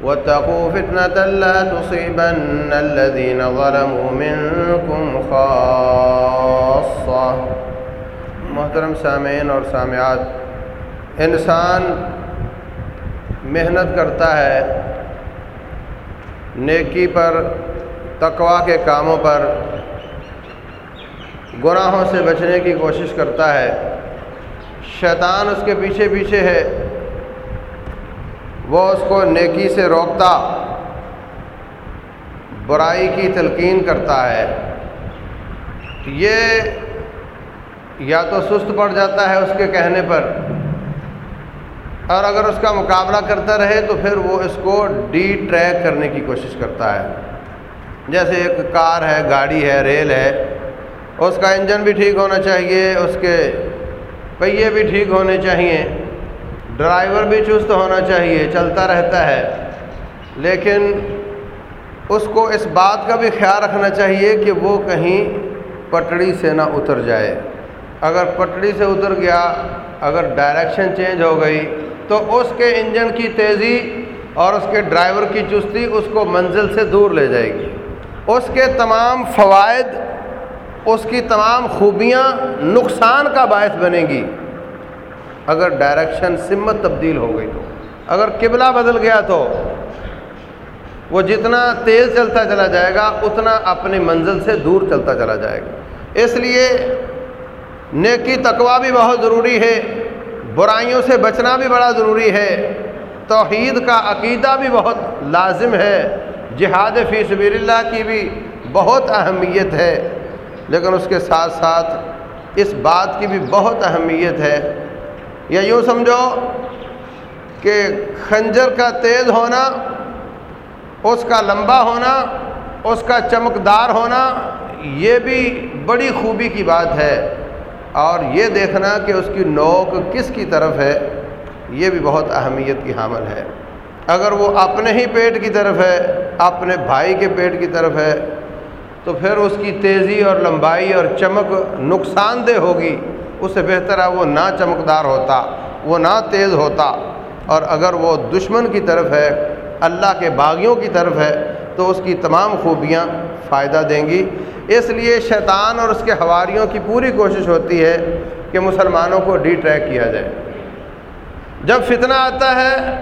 واتقوا فتنة لا تصيبن الذين ظلموا منكم خاصة. محترم سامعین اور سامعات، انسان محنت کرتا ہے نیکی پر تقوا کے کاموں پر، گناہوں سے بچنے کی کوشش کرتا ہے۔ شیطان اس کے پیچھے پیچھے ہے۔ وہ اس کو نیکی سے روکتا، برائی کی تلقین کرتا ہے۔ یہ یا تو سست پڑ جاتا ہے اس کے کہنے پر، اور اگر اس کا مقابلہ کرتا رہے تو پھر وہ اس کو ڈی ٹریک کرنے کی کوشش کرتا ہے۔ جیسے ایک کار ہے، گاڑی ہے، ریل ہے، اس کا انجن بھی ٹھیک ہونا چاہیے، اس کے پہیے بھی ٹھیک ہونے چاہیے۔ ڈرائیور بھی چست ہونا چاہیے، چلتا رہتا ہے۔ لیکن اس کو اس بات کا بھی خیال رکھنا چاہیے کہ وہ کہیں پٹڑی سے نہ اتر جائے۔ اگر پٹڑی سے اتر گیا، اگر ڈائریکشن چینج ہو گئی، تو اس کے انجن کی تیزی اور اس کے ڈرائیور کی چستی اس کو منزل سے دور لے جائے گی۔ اس کے تمام فوائد، اس کی تمام خوبیاں نقصان کا باعث بنے گی۔ اگر ڈائریکشن سمت تبدیل ہو گئی تو۔ اگر قبلہ بدل گیا تو وہ جتنا تیز چلتا چلا جائے گا، اتنا اپنی منزل سے دور چلتا چلا جائے گا۔ اس لیے نیکی تقوا بھی بہت ضروری ہے۔ برائیوں سے بچنا بھی بڑا ضروری ہے۔ توحید کا عقیدہ بھی بہت لازم ہے۔ جہاد فی سبیل اللہ کی بھی بہت اہمیت ہے۔ لیکن اس کے ساتھ ساتھ اس بات کی بھی بہت اہمیت ہے۔ یا یوں سمجھو کہ خنجر کا تیز ہونا، اس کا لمبا ہونا، اس کا چمکدار ہونا، یہ بھی بڑی خوبی کی بات ہے۔ اور یہ دیکھنا کہ اس کی نوک کس کی طرف ہے، یہ بھی بہت اہمیت کی حامل ہے۔ اگر وہ اپنے ہی پیٹ کی طرف ہے، اپنے بھائی کے پیٹ کی طرف ہے، تو پھر اس کی تیزی اور لمبائی اور چمک نقصان دہ ہوگی۔ اس سے بہتر ہے وہ نہ چمکدار ہوتا، وہ نہ تیز ہوتا۔ اور اگر وہ دشمن کی طرف ہے، اللہ کے باغیوں کی طرف ہے، تو اس کی تمام خوبیاں فائدہ دیں گی۔ اس لیے شیطان اور اس کے حواریوں کی پوری کوشش ہوتی ہے کہ مسلمانوں کو ڈی ٹریک کیا جائے۔ جب فتنہ آتا ہے،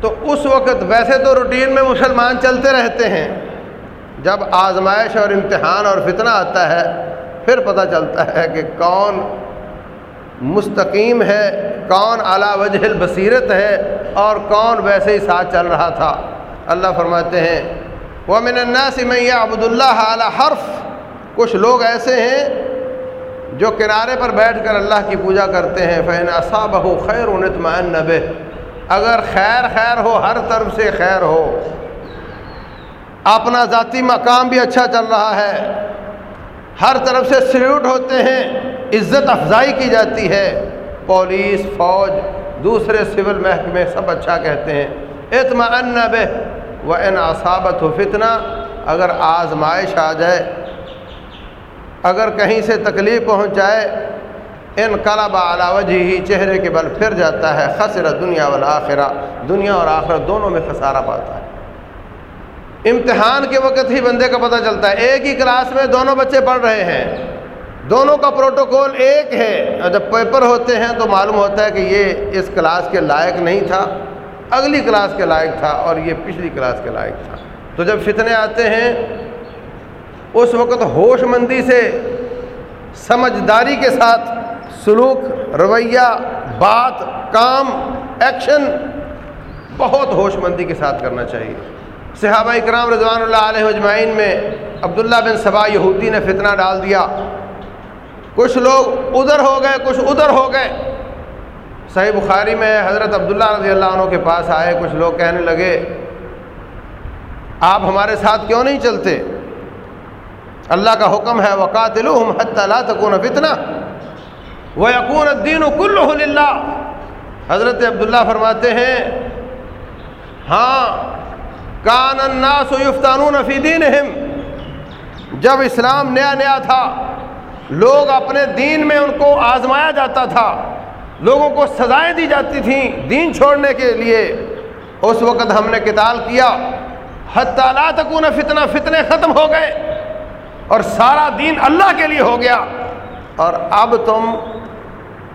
تو اس وقت ویسے تو روٹین میں مسلمان چلتے رہتے ہیں۔ جب آزمائش اور امتحان اور فتنہ آتا ہے پھر پتہ چلتا ہے کہ کون مستقیم ہے، کون اعلیٰ وجہ البصیرت ہے اور کون ویسے ہی ساتھ چل رہا تھا۔ اللہ فرماتے ہیں وہ من الناس من عبد اللہ اعلیٰ حرف۔ کچھ لوگ ایسے ہیں جو کنارے پر بیٹھ کر اللہ کی پوجا کرتے ہیں۔ فین اصاب ہو خیر انتمائن نب اگر خیر خیر ہو، ہر طرف سے خیر ہو۔ اپنا ذاتی مقام بھی اچھا چل رہا ہے۔ ہر طرف سے سلیوٹ ہوتے ہیں، عزت افزائی کی جاتی ہے۔ پولیس، فوج، دوسرے سول محکمے سب اچھا کہتے ہیں۔ اطمئن بے و ان اصابت و فتنہ اگر آزمائش آ جائے، اگر کہیں سے تکلیف پہنچ جائے ان قلب علاوج ہی چہرے کے بل پھر جاتا ہے، خسر دنیا والآخرہ۔ دنیا اور آخرت دونوں میں خسارہ پاتا ہے۔ امتحان کے وقت ہی بندے کا پتہ چلتا ہے۔ ایک ہی کلاس میں دونوں بچے پڑھ رہے ہیں۔ دونوں کا پروٹوکول ایک ہے۔ اور جب پیپر ہوتے ہیں تو معلوم ہوتا ہے کہ یہ اس کلاس کے لائق نہیں تھا۔ اگلی کلاس کے لائق تھا اور یہ پچھلی کلاس کے لائق تھا۔ تو جب فتنے آتے ہیں، اس وقت ہوش مندی سے سمجھداری کے ساتھ سلوک، رویہ، بات، کام، ایکشن بہت ہوش مندی کے ساتھ کرنا چاہیے۔ صحابہ اکرام رضوان اللہ علیہ اجمعین میں عبداللہ بن صبا یہودی نے فتنہ ڈال دیا۔ کچھ لوگ ادھر ہو گئے، کچھ ادھر ہو گئے۔ صحیح بخاری میں حضرت عبداللہ رضی اللہ عنہ کے پاس آئے، کچھ لوگ کہنے لگے، آپ ہمارے ساتھ کیوں نہیں چلتے؟ اللہ کا حکم ہے وقات لا تکون فتنہ وہ یقون الدین کل حضرت عبداللہ فرماتے ہیں ہاں کان الناس یفتانون فی دینہم۔ جب اسلام نیا نیا تھا، لوگ اپنے دین میں ان کو آزمایا جاتا تھا، لوگوں کو سزائیں دی جاتی تھیں دین چھوڑنے کے لیے، اس وقت ہم نے کتال کیا۔ لا تکون فتنہ، فتنے ختم ہو گئے۔ اور سارا دین اللہ کے لیے ہو گیا۔ اور اب تم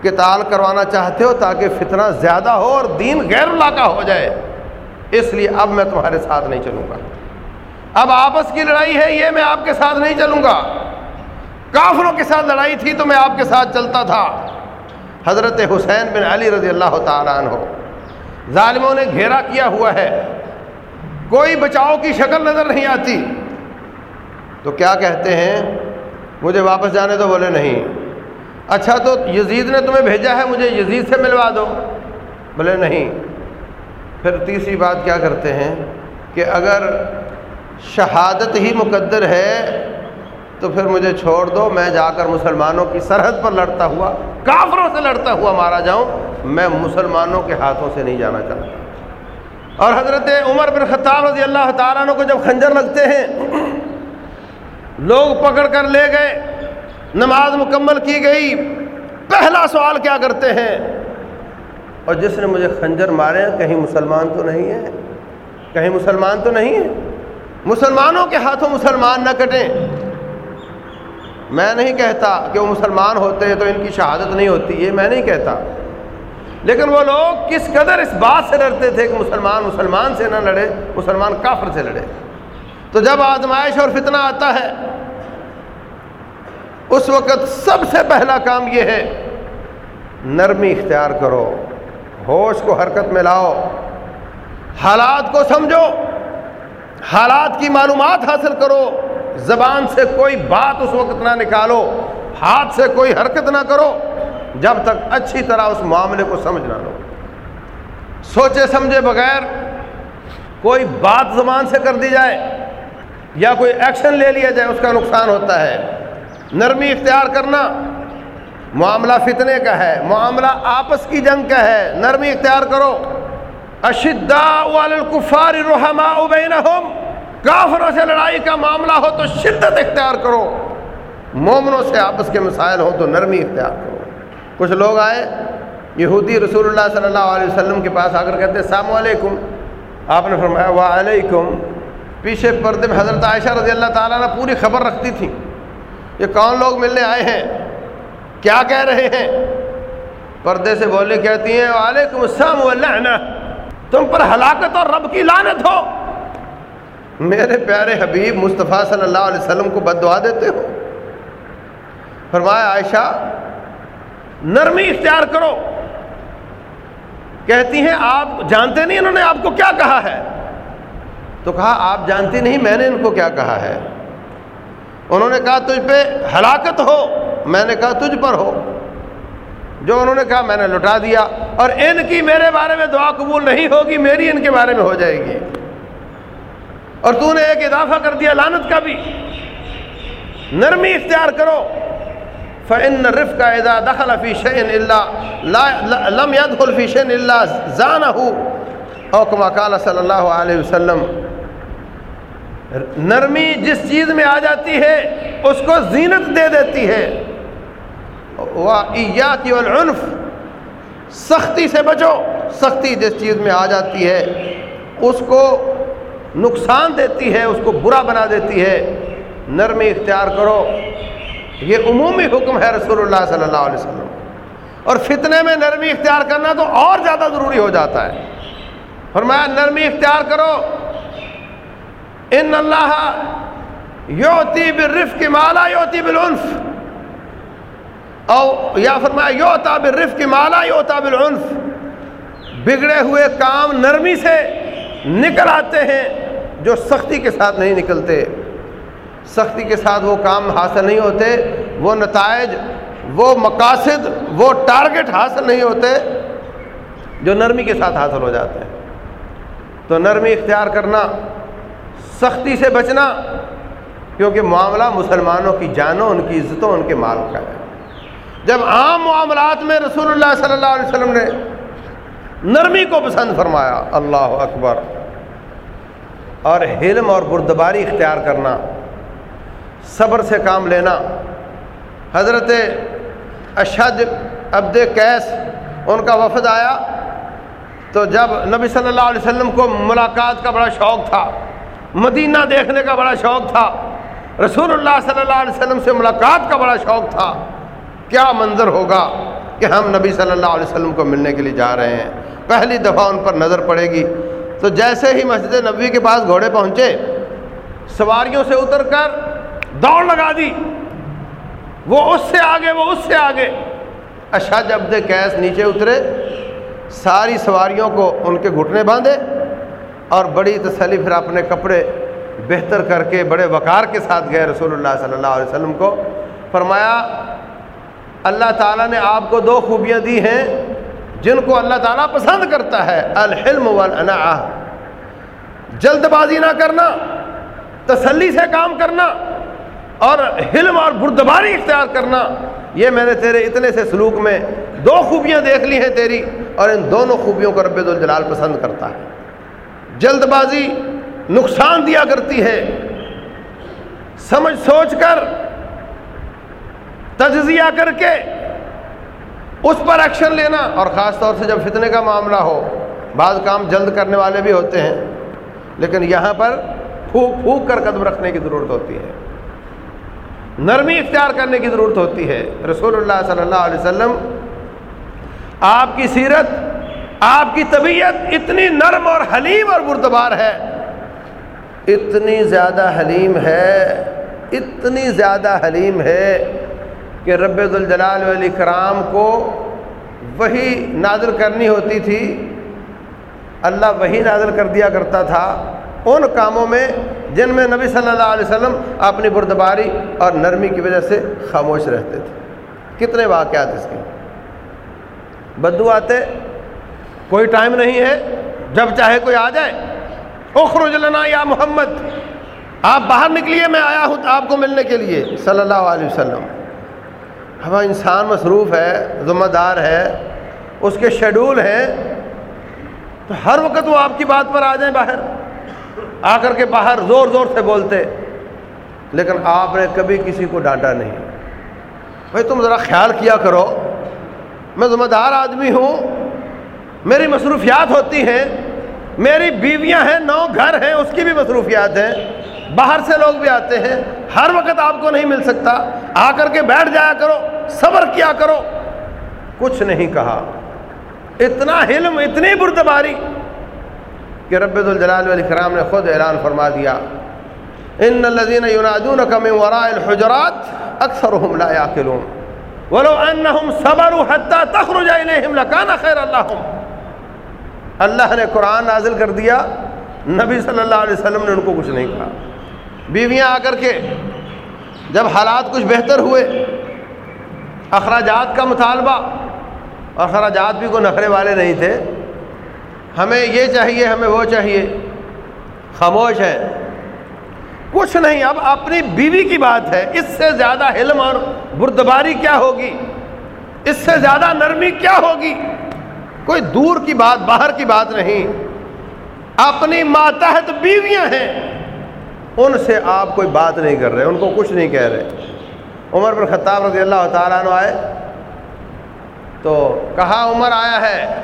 کتال کروانا چاہتے ہو تاکہ فتنہ زیادہ ہو اور دین غیر اللہ کا ہو جائے۔ اس لیے اب میں تمہارے ساتھ نہیں چلوں گا۔ اب آپس کی لڑائی ہے، یہ میں آپ کے ساتھ نہیں چلوں گا۔ کافروں کے ساتھ لڑائی تھی تو میں آپ کے ساتھ چلتا تھا۔ حضرت حسین بن علی رضی اللہ تعالیٰ عنہ، ظالموں نے گھیرا کیا ہوا ہے۔ کوئی بچاؤ کی شکل نظر نہیں آتی۔ تو کیا کہتے ہیں؟ مجھے واپس جانے تو بولے نہیں۔ اچھا تو یزید نے تمہیں بھیجا ہے، مجھے یزید سے ملوا دو۔ بولے نہیں۔ پھر تیسری بات کیا کرتے ہیں کہ اگر شہادت ہی مقدر ہے تو پھر مجھے چھوڑ دو، میں جا کر مسلمانوں کی سرحد پر لڑتا ہوا، کافروں سے لڑتا ہوا مارا جاؤں، میں مسلمانوں کے ہاتھوں سے نہیں جانا چاہتا۔ اور حضرت عمر بن خطاب رضی اللہ تعالیٰ کو جب خنجر لگتے ہیں، لوگ پکڑ کر لے گئے، نماز مکمل کی گئی۔ پہلا سوال کیا کرتے ہیں؟ اور جس نے مجھے خنجر مارے کہیں مسلمان تو نہیں ہے؟ کہیں مسلمان تو نہیں ہے؟ مسلمانوں کے ہاتھوں مسلمان نہ کٹیں۔ میں نہیں کہتا کہ وہ مسلمان ہوتے ہیں تو ان کی شہادت نہیں ہوتی، یہ میں نہیں کہتا۔ لیکن وہ لوگ کس قدر اس بات سے لڑتے تھے کہ مسلمان مسلمان سے نہ لڑے، مسلمان کافر سے لڑے۔ تو جب آزمائش اور فتنہ آتا ہے، اس وقت سب سے پہلا کام یہ ہے، نرمی اختیار کرو۔ ہوش کو حرکت میں لاؤ۔ حالات کو سمجھو۔ حالات کی معلومات حاصل کرو۔ زبان سے کوئی بات اس وقت نہ نکالو۔ ہاتھ سے کوئی حرکت نہ کرو۔ جب تک اچھی طرح اس معاملے کو سمجھ نہ لو۔ سوچے سمجھے بغیر کوئی بات زبان سے کر دی جائے یا کوئی ایکشن لے لیا جائے، اس کا نقصان ہوتا ہے۔ نرمی اختیار کرنا۔ معاملہ فتنے کا ہے، معاملہ آپس کی جنگ کا ہے۔ نرمی اختیار کرو۔ اشدا الکفار رحما بینہم۔ کافروں سے لڑائی کا معاملہ ہو تو شدت اختیار کرو۔ مومنوں سے آپس کے مسائل ہو تو نرمی اختیار کرو۔ کچھ لوگ آئے، یہودی رسول اللہ صلی اللہ علیہ وسلم کے پاس آ کر کہتے السلام علیکم. آپ نے فرمایا، وعلیکم. پیچھے پردے میں حضرت عائشہ رضی اللہ تعالیٰ نے پوری خبر رکھتی تھی۔ یہ کون لوگ ملنے آئے ہیں؟ کیا کہہ رہے ہیں؟ پردے سے بولنے کہتی ہیں، وعلیکم السلام واللعنہ، تم پر ہلاکت اور رب کی لانت ہو۔ میرے پیارے حبیب، مصطفیٰ صلی اللہ علیہ وسلم کو بد دعا دیتے ہو۔ فرمایا، عائشہ، نرمی اختیار کرو۔ کہتی ہیں، آپ جانتے نہیں انہوں نے آپ کو کیا کہا ہے؟ تو کہا، آپ جانتی نہیں، میں نے ان کو کیا کہا ہے۔ انہوں نے کہا، تجھ پہ ہلاکت ہو۔ میں نے کہا تجھ پر ہو۔ جو انہوں نے کہا میں نے لٹا دیا۔ اور ان کی میرے بارے میں دعا قبول نہیں ہوگی، میری ان کے بارے میں ہو جائے گی۔ اور تو نے ایک اضافہ کر دیا لانت کا بھی۔ نرمی اختیار کرو۔ فن رف کا ادا دخل فی اللہ لم يدخل فی اللہ زان او کما قال صلی اللہ علیہ وسلم، نرمی جس چیز میں آ جاتی ہے، اس کو زینت دے دیتی ہے۔ وَإِيَّاكِ وَالْعُنْفِ، سختی سے بچو، سختی جس چیز میں آ جاتی ہے، اس کو نقصان دیتی ہے، اس کو برا بنا دیتی ہے، نرمی اختیار کرو۔ یہ عمومی حکم ہے رسول اللہ صلی اللہ علیہ وسلم۔ اور فتنے میں نرمی اختیار کرنا تو اور زیادہ ضروری ہو جاتا ہے۔ فرمایا، نرمی اختیار کرو۔ ان اللہ یوتی بالرف کی مالا یوتی بالعنف۔ او یا فرمایا یوتا بالرف کی مالا یوتا بالعنف۔ بگڑے ہوئے کام نرمی سے نکل آتے ہیں جو سختی کے ساتھ نہیں نکلتے۔ سختی کے ساتھ وہ کام حاصل نہیں ہوتے، وہ نتائج، وہ مقاصد، وہ ٹارگٹ حاصل نہیں ہوتے جو نرمی کے ساتھ حاصل ہو جاتے ہیں۔ تو نرمی اختیار کرنا، سختی سے بچنا، کیونکہ معاملہ مسلمانوں کی جانوں، ان کی عزتوں، ان کے مال کا ہے۔ جب عام معاملات میں رسول اللہ صلی اللہ علیہ وسلم نے نرمی کو پسند فرمایا، اللہ اکبر۔ اور حلم اور بردباری اختیار کرنا، صبر سے کام لینا۔ حضرت اشد عبد کیس ان کا وفد آیا۔ تو جب نبی صلی اللہ علیہ وسلم کو ملاقات کا بڑا شوق تھا، مدینہ دیکھنے کا بڑا شوق تھا، رسول اللہ صلی اللہ علیہ وسلم سے ملاقات کا بڑا شوق تھا۔ کیا منظر ہوگا کہ ہم نبی صلی اللہ علیہ وسلم کو ملنے کے لیے جا رہے ہیں؟ پہلی دفعہ ان پر نظر پڑے گی۔ تو جیسے ہی مسجد نبی کے پاس گھوڑے پہنچے، سواریوں سے اتر کر دوڑ لگا دی۔ وہ اس سے آگے، وہ اس سے آگے۔ اشد عبد کیس نیچے اترے، ساری سواریوں کو ان کے گھٹنے باندھے اور بڑی تسلی پھر اپنے کپڑے بہتر کر کے بڑے وقار کے ساتھ گئے رسول اللہ صلی اللہ علیہ وسلم کو۔ فرمایا اللہ تعالیٰ نے آپ کو دو خوبیاں دی ہیں جن کو اللہ تعالیٰ پسند کرتا ہے، الحلم والانا جلد بازی نہ کرنا، تسلی سے کام کرنا، اور حلم اور بردباری اختیار کرنا۔ یہ میں نے تیرے اتنے سے سلوک میں دو خوبیاں دیکھ لی ہیں تیری، اور ان دونوں خوبیوں کو رب الجلال پسند کرتا ہے۔ جلد بازی نقصان دیا کرتی ہے۔ سمجھ سوچ کر تجزیہ کر کے اس پر ایکشن لینا اور خاص طور سے جب فتنے کا معاملہ ہو، بعض کام جلد کرنے والے بھی ہوتے ہیں، لیکن یہاں پر پھوک پھونک کر قدم رکھنے کی ضرورت ہوتی ہے۔ نرمی اختیار کرنے کی ضرورت ہوتی ہے۔ رسول اللہ صلی اللہ علیہ وسلم، آپ کی سیرت، آپ کی طبیعت اتنی نرم اور حلیم اور بردبار ہے۔ اتنی زیادہ حلیم ہے، اتنی زیادہ حلیم ہے۔ کہ رب الجلال علیہ کرام کو وہی نازل کرنی ہوتی تھی، اللہ وہی نازل کر دیا کرتا تھا ان کاموں میں جن میں نبی صلی اللہ علیہ وسلم اپنی بردباری اور نرمی کی وجہ سے خاموش رہتے تھے۔ کتنے واقعات اس کے۔ بدو آتے، کوئی ٹائم نہیں ہے، جب چاہے کوئی آ جائے۔ اخرج لنا یا محمد، آپ باہر نکلیے، میں آیا ہوں آپ کو ملنے کے لیے، صلی اللہ علیہ وسلم۔ ہم انسان مصروف ہے، ذمہ دار ہے، اس کے شیڈول ہیں، تو ہر وقت وہ آپ کی بات پر آ جائیں باہر، آ کر کے باہر زور زور سے بولتے، لیکن آپ نے کبھی کسی کو ڈانٹا نہیں۔ بھائی تم ذرا خیال کیا کرو، میں ذمہ دار آدمی ہوں، میری مصروفیات ہوتی ہیں، میری بیویاں ہیں، نو گھر ہیں، اس کی بھی مصروفیات ہیں۔ باہر سے لوگ بھی آتے ہیں، ہر وقت آپ کو نہیں مل سکتا۔ آ کر کے بیٹھ جایا کرو، صبر کیا کرو۔ کچھ نہیں کہا۔ اتنا علم اتنی بردباری کہ رب الجلال علیہ کرام نے خود اعلان فرما دیا۔ ان الذين ينادونك من وراء الحجرات اکثرهم لا يعقلون ولو انهم صبروا حتى تخرج اليهم لكان خير لهم۔ اللہ نے قرآن نازل کر دیا، نبی صلی اللہ علیہ وسلم نے ان کو کچھ نہیں کہا۔ بیویاں آ کر کے جب حالات کچھ بہتر ہوئے، اخراجات کا مطالبہ اور اخراجات بھی کوئی نخرے والے نہیں تھے، ہمیں یہ چاہیے، ہمیں وہ چاہیے، خاموش ہے کچھ نہیں، اب اپنی بیوی کی بات ہے، اس سے زیادہ علم اور بردباری کیا ہوگی؟ اس سے زیادہ نرمی کیا ہوگی؟ کوئی دور کی بات، باہر کی بات نہیں۔ اپنی ماتحت بیویاں ہیں۔ ان سے آپ کوئی بات نہیں کر رہے، ان کو کچھ نہیں کہہ رہے۔ عمر پر خطاب رضی اللہ تعالیٰ عنہ آئے تو کہا، عمر آیا ہے۔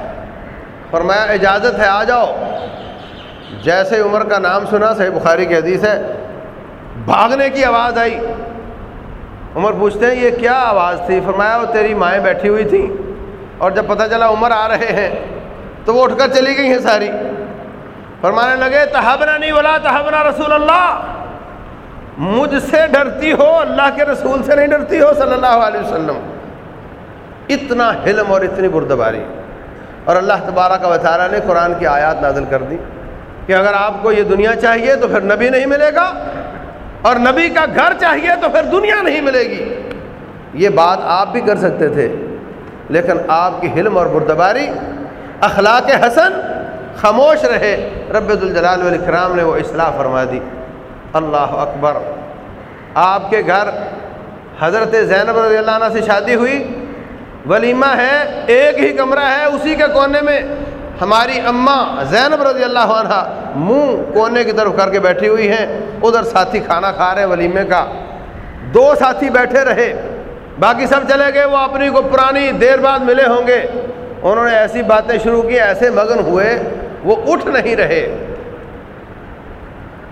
فرمایا، اجازت ہے، آ جاؤ۔ جیسے عمر کا نام سنا، صحیح بخاری کی حدیث ہے، بھاگنے کی آواز آئی۔ عمر پوچھتے ہیں، یہ کیا آواز تھی؟ فرمایا، وہ تیری مائیں بیٹھی ہوئی تھیں۔ اور جب پتہ چلا عمر آ رہے ہیں، تو وہ اٹھ کر چلی گئی ہیں ساری۔ فرمانے لگے، تحبنا نہیں بولا تحبنا رسول اللہ۔ مجھ سے ڈرتی ہو، اللہ کے رسول سے نہیں ڈرتی ہو، صلی اللہ علیہ وسلم۔ اتنا حلم اور اتنی بردباری۔ اور اللہ تبارہ کا وطارہ نے قرآن کی آیات نازل کر دی کہ اگر آپ کو یہ دنیا چاہیے تو پھر نبی نہیں ملے گا، اور نبی کا گھر چاہیے تو پھر دنیا نہیں ملے گی۔ یہ بات آپ بھی کر سکتے تھے، لیکن آپ کی حلم اور بردباری، اخلاق حسن خاموش رہے، رب الجلال والاکرام نے وہ اصلاح فرما دی۔ اللہ اکبر۔ آپ کے گھر حضرت زینب رضی اللہ عنہ سے شادی ہوئی۔ ولیمہ ہے، ایک ہی کمرہ ہے، اسی کے کونے میں ہماری اماں زینب رضی اللہ عنہ منہ کونے کی طرف کر کے بیٹھی ہوئی ہیں۔ ادھر ساتھی کھانا کھا رہے ہیں ولیمے کا۔ دو ساتھی بیٹھے رہے۔ باقی سب چلے گئے، وہ اپنی کو پرانی دیر بعد ملے ہوں گے۔ انہوں نے ایسی باتیں شروع کی، ایسے مگن ہوئے۔ وہ اٹھ نہیں رہے۔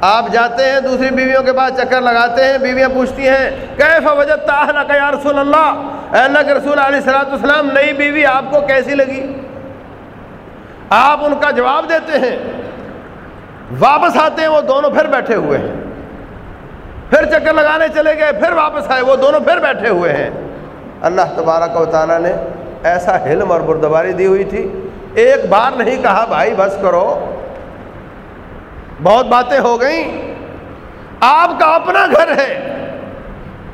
آپ جاتے ہیں، دوسری بیویوں کے پاس چکر لگاتے ہیں، بیویاں پوچھتی ہیں، کیف وجد کا یا رسول اللہ؟ اے اللہ کے رسول علیہ السلاۃ السلام نئی بیوی آپ کو کیسی لگی؟ آپ ان کا جواب دیتے ہیں۔ واپس آتے ہیں، وہ دونوں پھر بیٹھے ہوئے ہیں۔ پھر چکر لگانے چلے گئے، پھر واپس آئے، وہ دونوں پھر بیٹھے ہوئے ہیں۔ اللہ تبارک و تعالیٰ نے ایسا حلم اور بردباری دی ہوئی تھی ایک بار نہیں کہا، بھائی بس کرو۔ بہت باتیں ہو گئیں۔ آپ کا اپنا گھر ہے۔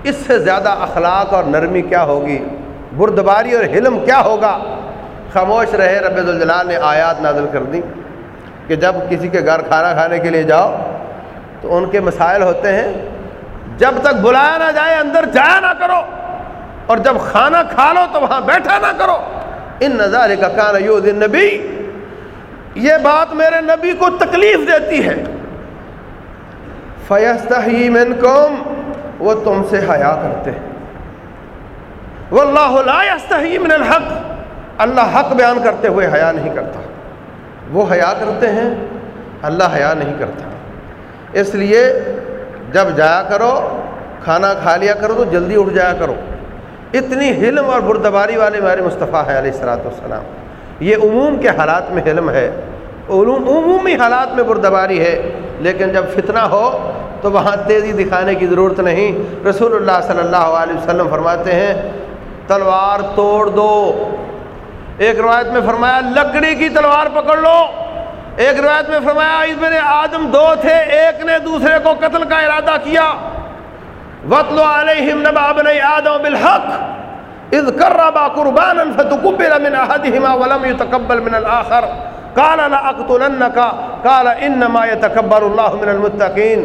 اس سے زیادہ اخلاق اور نرمی کیا ہوگی؟ بردباری اور حلم کیا ہوگا؟ خاموش رہے، رب الجلال نے آیات نازل کر دی کہ جب کسی کے گھر کھانا کھانے کے لیے جاؤ، تو ان کے مسائل ہوتے ہیں۔ جب تک بلایا نہ جائے، اندر جایا نہ کرو۔ اور جب کھانا کھا لو، تو وہاں بیٹھا نہ کرو۔ ان نظارے کا کان یو دن نبی یہ بات میرے نبی کو تکلیف دیتی ہے۔ فیست من قوم وہ تم سے حیا کرتے ہیں۔ واللہ لا من الحق، اللہ حق بیان کرتے ہوئے حیا نہیں کرتا۔ وہ حیا کرتے ہیں، اللہ حیا نہیں کرتا۔ اس لیے جب جایا کرو، کھانا کھا لیا کرو تو جلدی اٹھ جایا کرو۔ اتنی حلم اور بردباری والے ہمارے مصطفیٰ ہے علیہ السلاۃ والسلام۔ یہ عموم کے حالات میں حلم ہے عمومی حالات میں بردباری ہے، لیکن جب فتنہ ہو تو وہاں تیزی دکھانے کی ضرورت نہیں۔ رسول اللہ صلی اللہ علیہ وسلم فرماتے ہیں، تلوار توڑ دو۔ ایک روایت میں فرمایا، لکڑی کی تلوار پکڑ لو۔ ایک روایت میں فرمایا ابن آدم دو تھے، ایک نے دوسرے کو قتل کا ارادہ کیا۔ وطلو علیہم نبا ابن آدم بالحق اذ قربا قربانا فتقبل من احدهما ولم يتقبل من الاخر قال لا اقتلنك قال انما يتكبر الله من المتقين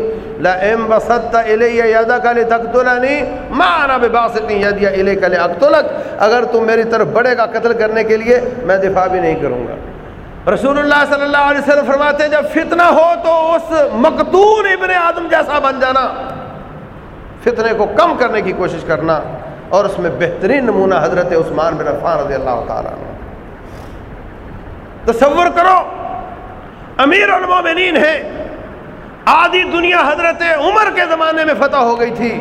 لئن بسطت الي يدك لتقتلني ما انا بباسط يدي اليك لاقتلك اگر تم میری طرف بڑھے گا قتل کرنے کے لیے میں دفاع بھی نہیں کروں گا۔ رسول اللہ صلی اللہ علیہ وسلم فرماتے ہیں، جب فتنہ ہو تو اس مقتول ابن آدم جیسا بن جانا۔ فتنے کو کم کرنے کی کوشش کرنا اور اس میں بہترین نمونہ حضرت عثمان بن عفان رضی اللہ تعالیٰ عنہ۔ تصور کرو، امیر المومنین ہے آدھی دنیا حضرت عمر کے زمانے میں فتح ہو گئی تھی۔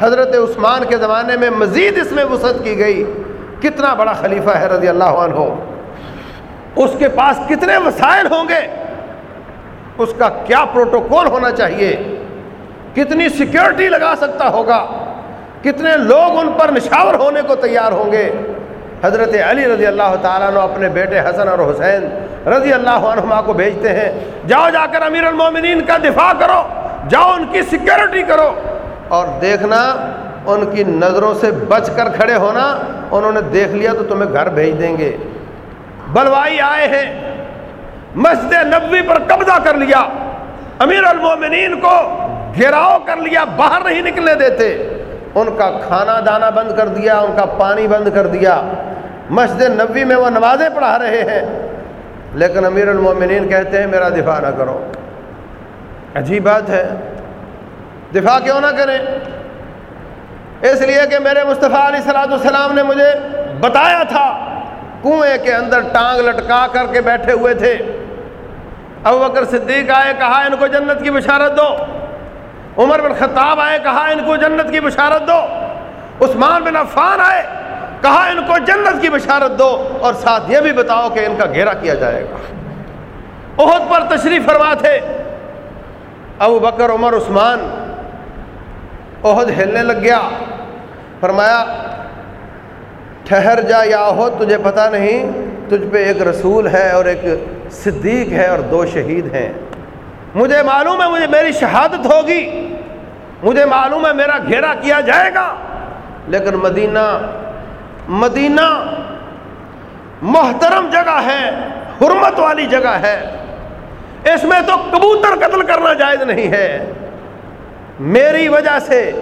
حضرت عثمان کے زمانے میں مزید اس میں وسعت کی گئی۔ کتنا بڑا خلیفہ ہے رضی اللہ عنہ۔ اس کے پاس کتنے وسائل ہوں گے؟ اس کا کیا پروٹوکول ہونا چاہیے؟ کتنی سیکیورٹی لگا سکتا ہوگا؟ کتنے لوگ ان پر نشاور ہونے کو تیار ہوں گے؟ حضرت علی رضی اللہ تعالیٰ نے اپنے بیٹے حسن اور حسین رضی اللہ عنہما کو بھیجتے ہیں، جاؤ جا کر امیر المومنین کا دفاع کرو، جاؤ ان کی سیکیورٹی کرو۔ اور دیکھنا، ان کی نظروں سے بچ کر کھڑے ہونا، انہوں نے دیکھ لیا تو تمہیں گھر بھیج دیں گے۔ بلوائی آئے ہیں، مسجد نبوی پر قبضہ کر لیا۔ امیر المومنین کو گھیراؤ کر لیا، باہر نہیں نکلنے دیتے۔ ان کا کھانا دانا بند کر دیا، ان کا پانی بند کر دیا۔ مسجد نبوی میں وہ نمازیں پڑھا رہے ہیں۔ لیکن امیر المومنین کہتے ہیں، میرا دفاع نہ کرو۔ عجیب بات ہے۔ دفاع کیوں نہ کریں؟ اس لیے کہ میرے مصطفیٰ علیہ صلاحت السلام نے مجھے بتایا تھا، کنویں کے اندر ٹانگ لٹکا کر کے بیٹھے ہوئے تھے۔ ابو بکر صدیق آئے، کہا، ان کو جنت کی بشارت دو۔ عمر بن خطاب آئے، کہا ان کو جنت کی بشارت دو۔ عثمان بن عفان آئے، کہا ان کو جنت کی بشارت دو۔ اور ساتھ یہ بھی بتاؤ کہ ان کا گھیرا کیا جائے گا۔ عہد پر تشریف فرما تھے۔ ابو بکر، عمر، عثمان، عہد ہلنے لگ گیا۔ فرمایا، ٹھہر جا یا ہو تجھے پتہ نہیں، تجھ پہ ایک رسول ہے اور ایک صدیق ہے اور دو شہید ہیں۔ مجھے معلوم ہے مجھے میری شہادت ہوگی۔ مجھے معلوم ہے میرا گھیرا کیا جائے گا۔ لیکن مدینہ مدینہ محترم جگہ ہے، حرمت والی جگہ ہے۔ اس میں تو کبوتر قتل کرنا جائز نہیں ہے۔ میری وجہ سے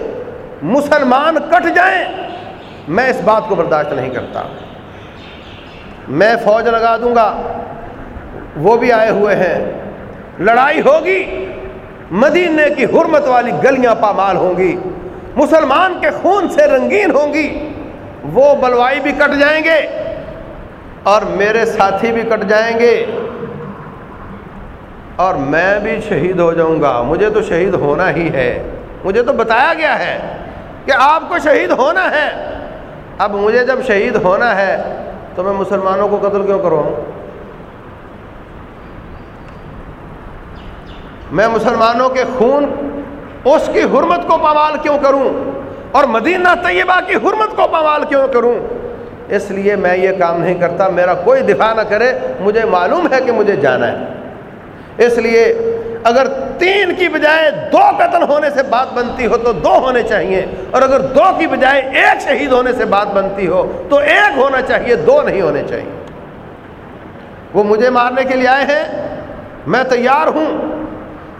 مسلمان کٹ جائیں، میں اس بات کو برداشت نہیں کرتا۔ میں فوج لگا دوں گا، وہ بھی آئے ہوئے ہیں۔ لڑائی ہوگی، مدینے کی حرمت والی گلیاں پامال ہوں گی، مسلمان کے خون سے رنگین ہوں گی، وہ بلوائی بھی کٹ جائیں گے اور میرے ساتھی بھی کٹ جائیں گے۔ اور میں بھی شہید ہو جاؤں گا، مجھے تو شہید ہونا ہی ہے۔ مجھے تو بتایا گیا ہے کہ آپ کو شہید ہونا ہے۔ اب مجھے جب شہید ہونا ہے تو میں مسلمانوں کو قتل کیوں کروں میں مسلمانوں کے خون اس کی حرمت کو پامال کیوں کروں؟ اور مدینہ طیبہ کی حرمت کو پامال کیوں کروں؟ اس لیے میں یہ کام نہیں کرتا، میرا کوئی دفاع نہ کرے، مجھے معلوم ہے کہ مجھے جانا ہے۔ اس لیے اگر تین کی بجائے دو قتل ہونے سے بات بنتی ہو تو دو ہونے چاہیے، اور اگر دو کی بجائے ایک شہید ہونے سے بات بنتی ہو تو ایک ہونا چاہیے، دو نہیں ہونے چاہیے۔ وہ مجھے مارنے کے لیے آئے ہیں، میں تیار ہوں۔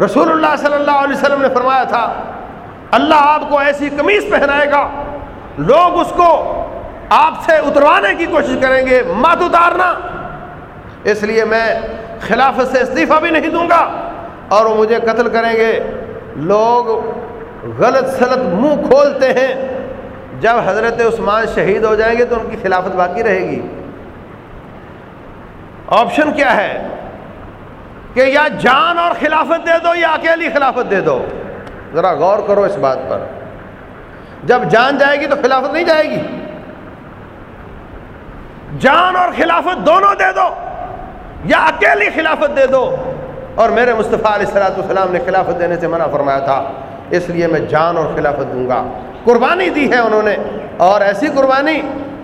رسول اللہ صلی اللہ علیہ وسلم نے فرمایا تھا، اللہ آپ کو ایسی قمیض پہنائے گا، لوگ اس کو آپ سے اتروانے کی کوشش کریں گے، مت اتارنا۔ اس لیے میں خلافت سے استعفیٰ بھی نہیں دوں گا۔ اور وہ مجھے قتل کریں گے۔ لوگ غلط سلط منہ کھولتے ہیں۔ جب حضرت عثمان شہید ہو جائیں گے تو ان کی خلافت باقی رہے گی۔ آپشن کیا ہے؟ کہ یا جان اور خلافت دے دو یا اکیلی خلافت دے دو۔ ذرا غور کرو اس بات پر۔ جب جان جائے گی تو خلافت نہیں جائے گی۔ جان اور خلافت دونوں دے دو یا اکیلی خلافت دے دو۔ اور میرے مصطفیٰ علیہ السلاۃ والسلام نے خلافت دینے سے منع فرمایا تھا، اس لیے میں جان اور خلافت دوں گا۔ قربانی دی ہے انہوں نے۔ اور ایسی قربانی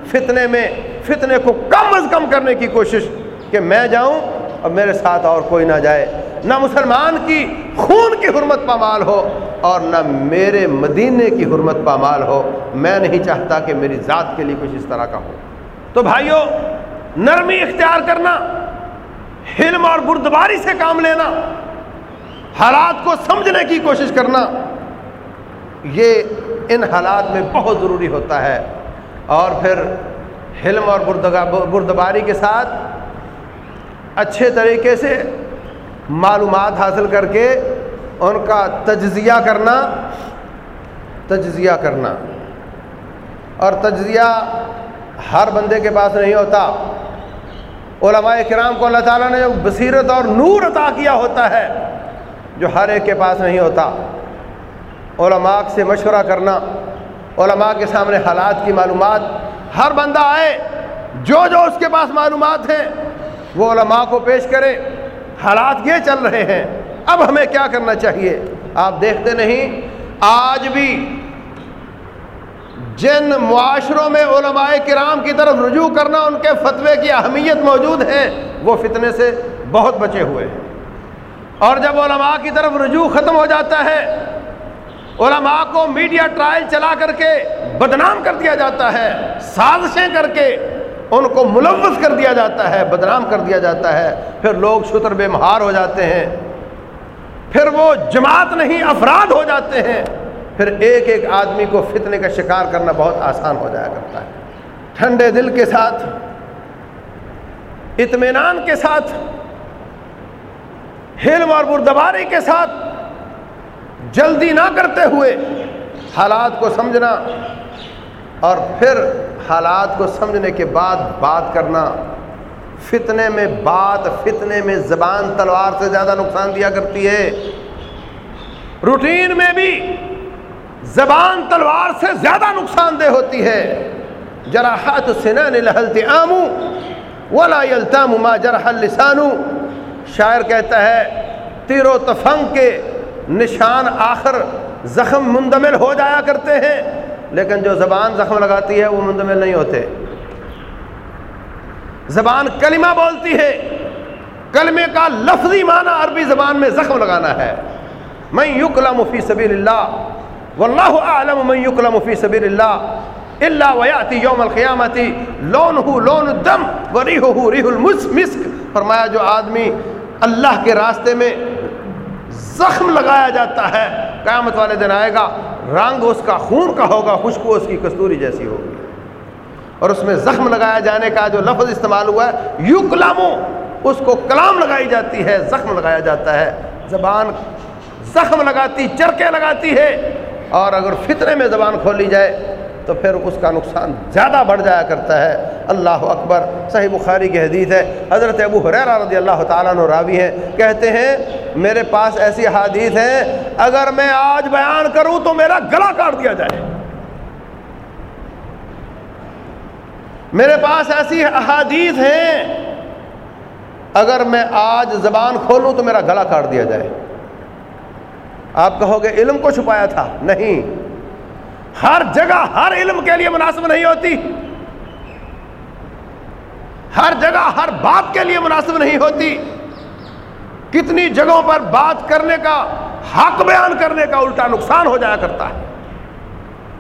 فتنے میں، فتنے کو کم از کم کرنے کی کوشش کہ میں جاؤں اور میرے ساتھ اور کوئی نہ جائے، نہ مسلمان کی خون کی حرمت پامال ہو اور نہ میرے مدینے کی حرمت پامال ہو۔ میں نہیں چاہتا کہ میری ذات کے لیے کچھ اس طرح کا ہو۔ تو بھائیوں نرمی اختیار کرنا، حلم اور بردباری سے کام لینا، حالات کو سمجھنے کی کوشش کرنا، یہ ان حالات میں بہت ضروری ہوتا ہے۔ اور پھر حلم اور بردباری کے ساتھ اچھے طریقے سے معلومات حاصل کر کے ان کا تجزیہ کرنا تجزیہ کرنا۔ اور تجزیہ ہر بندے کے پاس نہیں ہوتا۔ علماء کرام کو اللہ تعالیٰ نے جو بصیرت اور نور عطا کیا ہوتا ہے، جو ہر ایک کے پاس نہیں ہوتا۔ علماء سے مشورہ کرنا، علماء کے سامنے حالات کی معلومات۔ ہر بندہ آئے، جو جو اس کے پاس معلومات ہیں وہ علماء کو پیش کرے حالات یہ چل رہے ہیں۔ اب ہمیں کیا کرنا چاہیے؟ آپ دیکھتے نہیں۔ آج بھی جن معاشروں میں علماء کرام کی طرف رجوع کرنا ان کے فتوے کی اہمیت موجود ہے، وہ فتنے سے بہت بچے ہوئے ہیں۔ اور جب علماء کی طرف رجوع ختم ہو جاتا ہے، علماء کو میڈیا ٹرائل چلا کر کے بدنام کر دیا جاتا ہے، سازشیں کر کے ان کو ملوث کر دیا جاتا ہے، بدنام کر دیا جاتا ہے۔ پھر لوگ شتر بے مہار ہو جاتے ہیں۔ پھر وہ جماعت نہیں، افراد ہو جاتے ہیں۔ پھر ایک ایک آدمی کو فتنے کا شکار کرنا بہت آسان ہو جایا کرتا ہے۔ ٹھنڈے دل کے ساتھ، اطمینان کے ساتھ حلم اور بردباری کے ساتھ جلدی نہ کرتے ہوئے حالات کو سمجھنا۔ اور پھر حالات کو سمجھنے کے بعد بات کرنا، فتنے میں بات، فتنے میں زبان تلوار سے زیادہ نقصان دیا کرتی ہے۔ روٹین میں بھی زبان تلوار سے زیادہ نقصان دہ ہوتی ہے۔ جراحت سنان لہلت آمو ولا یلتام ما جرح اللسان۔ شاعر کہتا ہے تیر و تفنگ کے نشان آخر زخم مندمل ہو جایا کرتے ہیں۔ لیکن جو زبان زخم لگاتی ہے وہ مندمل نہیں ہوتے۔ زبان کلمہ بولتی ہے۔ کلمے کا لفظی معنی عربی زبان میں زخم لگانا ہے۔ میں یکلم فی سبیل اللہ واللہ اعلم من یکلم فی سبیل اللہ اللہ ویاتی یوم القیامتی، لون ہو لون دم و ریح ہو ریح المسک فرمایا جو آدمی اللہ کے راستے میں زخم لگایا جاتا ہے، قیامت والے دن آئے گا۔ رنگ اس کا خون کا ہوگا خوشبو اس کی کستوری جیسی ہوگی۔ اور اس میں زخم لگایا جانے کا جو لفظ استعمال ہوا ہے یو کلاموں اس کو کلام لگائی جاتی ہے، زخم لگایا جاتا ہے۔ زبان زخم لگاتی، چرکے لگاتی ہے۔ اور اگر فطرے میں زبان کھولی جائے تو پھر اس کا نقصان زیادہ بڑھ جایا کرتا ہے۔ اللہ اکبر۔ صحیح بخاری کی حدیث ہے۔ حضرت ابو حریرہ رضی اللہ تعالیٰ عنہ راوی ہیں کہتے ہیں، میرے پاس ایسی حادیث ہیں، اگر میں آج بیان کروں تو میرا گلا کاٹ دیا جائے۔ میرے پاس ایسی احادیث ہیں، اگر میں آج زبان کھولوں تو میرا گلا کاٹ دیا جائے۔ آپ کہو گے، علم کو چھپایا تھا۔ نہیں۔ ہر جگہ ہر علم کے لیے مناسب نہیں ہوتی۔ ہر جگہ ہر بات کے لیے مناسب نہیں ہوتی۔ کتنی جگہوں پر بات کرنے کا، حق بیان کرنے کا الٹا نقصان ہو جایا کرتا ہے۔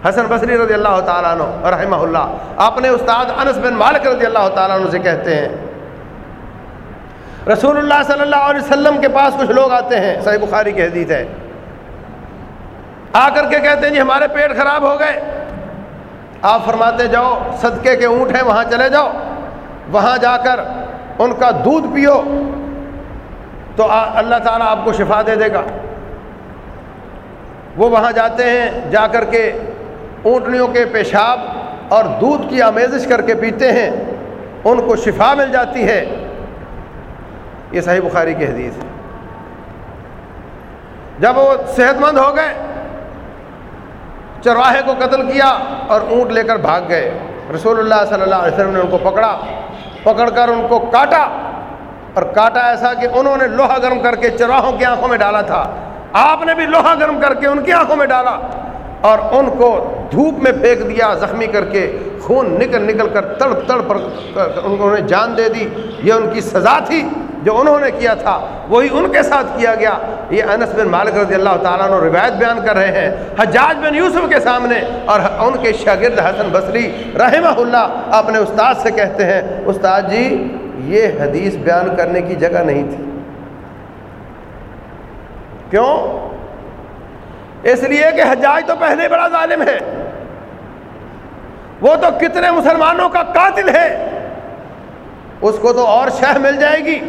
حسن بصری رضی اللہ تعالیٰ عنہ، رحمہ اللہ، اپنے استاد انس بن مالک رضی اللہ تعالیٰ عنہ سے کہتے ہیں۔ رسول اللہ صلی اللہ علیہ وسلم کے پاس کچھ لوگ آتے ہیں، صحیح بخاری کی حدیث ہے۔ آ کر کے کہتے ہیں جی ہمارے پیٹ خراب ہو گئے۔ آپ فرماتے جاؤ، صدقے کے اونٹ ہیں، وہاں چلے جاؤ۔ وہاں جا کر ان کا دودھ پیو۔ تو اللہ تعالیٰ آپ کو شفا دے دے گا۔ وہ وہاں جاتے ہیں، جا کر کے اونٹنیوں کے پیشاب اور دودھ کی آمیزش کر کے پیتے ہیں۔ ان کو شفا مل جاتی ہے۔ یہ صحیح بخاری کی حدیث ہے۔ جب وہ صحت مند ہو گئے چرواہے کو قتل کیا اور اونٹ لے کر بھاگ گئے۔ رسول اللہ صلی اللہ علیہ وسلم نے ان کو پکڑا، پکڑ کر ان کو کاٹا اور کاٹا ایسا کہ انہوں نے لوہا گرم کر کے چرواہوں کی آنکھوں میں ڈالا تھا۔ آپ نے بھی لوہا گرم کر کے ان کی آنکھوں میں ڈالا اور ان کو دھوپ میں پھینک دیا، زخمی کر کے خون نکل نکل کر تڑپ تڑ پر انہوں نے جان دے دی۔ یہ ان کی سزا تھی۔ جو انہوں نے کیا تھا، وہی ان کے ساتھ کیا گیا۔ یہ انس بن مالک رضی اللہ تعالیٰ عنہ روایت بیان کر رہے ہیں۔ حجاج بن یوسف کے سامنے اور ان کے شاگرد حسن بصری رحمہ اللہ اپنے استاد سے کہتے ہیں، استاد جی یہ حدیث بیان کرنے کی جگہ نہیں تھی۔ کیوں؟ اس لیے کہ حجاج تو پہلے بڑا ظالم ہے۔ وہ تو کتنے مسلمانوں کا قاتل ہے۔ اس کو تو اور شہ مل جائے گی۔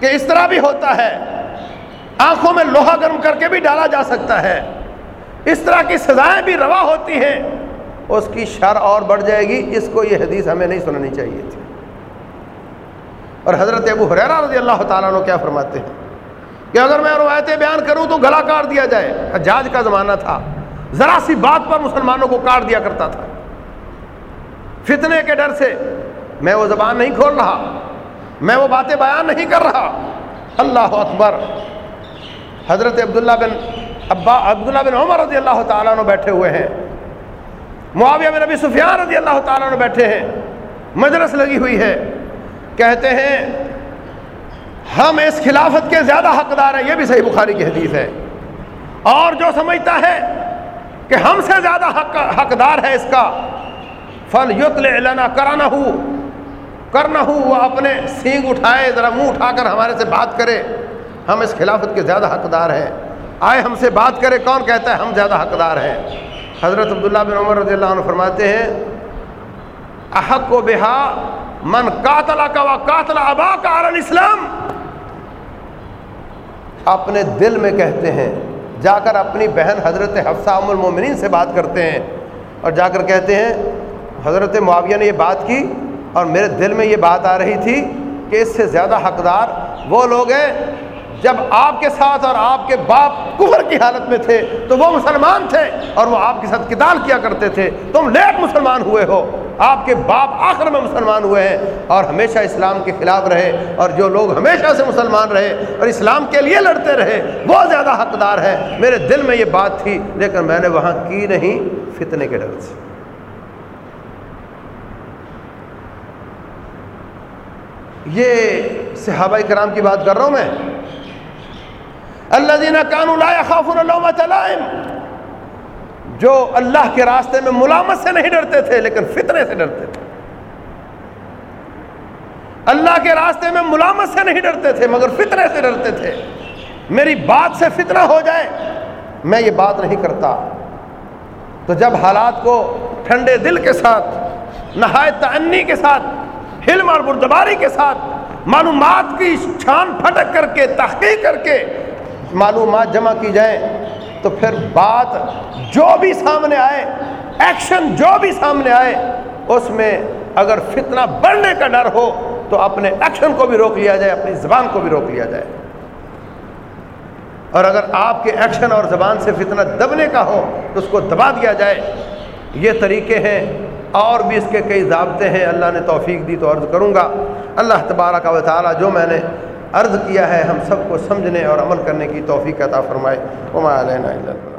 کہ اس طرح بھی ہوتا ہے۔ آنکھوں میں لوہا گرم کر کے بھی ڈالا جا سکتا ہے۔ اس طرح کی سزائیں بھی روا ہوتی ہیں۔ اس کی شر اور بڑھ جائے گی۔ اس کو یہ حدیث ہمیں نہیں سنانی چاہیے تھی۔ اور حضرت ابو حریرہ رضی اللہ تعالیٰ عنہ کیا فرماتے ہیں؟ کہ اگر میں روایتیں بیان کروں تو گلا کاٹ دیا جائے۔ حجاج کا زمانہ تھا۔ ذرا سی بات پر مسلمانوں کو کاٹ دیا کرتا تھا۔ فتنے کے ڈر سے میں وہ زبان نہیں کھول رہا۔ میں وہ باتیں بیان نہیں کر رہا۔ اللہ اکبر۔ حضرت عبداللہ بن ابا عبداللہ بن عمر رضی اللہ تعالیٰ عنہ بیٹھے ہوئے ہیں۔ معاویہ بن نبی سفیان رضی اللہ تعالیٰ عنہ بیٹھے ہیں۔ مجلس لگی ہوئی ہے۔ کہتے ہیں، ہم اس خلافت کے زیادہ حقدار ہیں۔ یہ بھی صحیح بخاری کی حدیث ہے۔ اور جو سمجھتا ہے کہ ہم سے زیادہ حق حقدار ہے اس کا فل یوت لنا کرانا ہو کرنا ہو وہ اپنے سینگ اٹھائے، ذرا منہ اٹھا کر ہمارے سے بات کرے۔ ہم اس خلافت کے زیادہ حقدار ہیں۔ آئے ہم سے بات کرے، کون کہتا ہے ہم زیادہ حقدار ہیں؟ حضرت عبداللہ بن عمر رضی اللہ عنہ فرماتے ہیں، احق و بہا من قاتل کا و قاتل ابا کا اسلام اپنے دل میں کہتے ہیں، جا کر اپنی بہن حضرت حفصہ ام المومنین سے بات کرتے ہیں۔ اور جا کر کہتے ہیں، حضرت معاویہ نے یہ بات کی اور میرے دل میں یہ بات آ رہی تھی کہ اس سے زیادہ حقدار وہ لوگ ہیں جب آپ کے ساتھ اور آپ کے باپ کفر کی حالت میں تھے تو وہ مسلمان تھے اور وہ آپ کے ساتھ کتال کیا کرتے تھے۔ تم لیٹ مسلمان ہوئے ہو۔ آپ کے باپ آخر میں مسلمان ہوئے ہیں اور ہمیشہ اسلام کے خلاف رہے اور جو لوگ ہمیشہ سے مسلمان رہے اور اسلام کے لیے لڑتے رہے، وہ زیادہ حقدار ہیں۔ میرے دل میں یہ بات تھی، لیکن میں نے وہاں کی نہیں، فتنے کے ڈر سے۔ یہ صحابہ کرام کی بات کر رہا ہوں میں۔ اللہ دینا کانو لا خاف اللہ جو اللہ کے راستے میں ملامت سے نہیں ڈرتے تھے، لیکن فتنے سے ڈرتے تھے۔ اللہ کے راستے میں ملامت سے نہیں ڈرتے تھے، مگر فتنے سے ڈرتے تھے۔ میری بات سے فتنہ ہو جائے، میں یہ بات نہیں کرتا۔ تو جب حالات کو ٹھنڈے دل کے ساتھ، نہایت تعنی کے ساتھ حلم اور بردباری کے ساتھ معلومات کی چھان پھٹک کر کے، تحقیق کر کے معلومات جمع کی جائیں تو پھر بات جو بھی سامنے آئے، ایکشن جو بھی سامنے آئے، اس میں اگر فتنہ بڑھنے کا ڈر ہو تو اپنے ایکشن کو بھی روک لیا جائے، اپنی زبان کو بھی روک لیا جائے۔ اور اگر آپ کے ایکشن اور زبان سے فتنہ دبنے کا ہو تو اس کو دبا دیا جائے۔ یہ طریقے ہیں اور بھی اس کے کئی ضابطے ہیں، اللہ نے توفیق دی تو عرض کروں گا۔ اللہ تبارہ کا تعالیٰ جو میں نے عرض کیا ہے، ہم سب کو سمجھنے اور عمل کرنے کی توفیق عطا فرمائے۔ علینا اللہ۔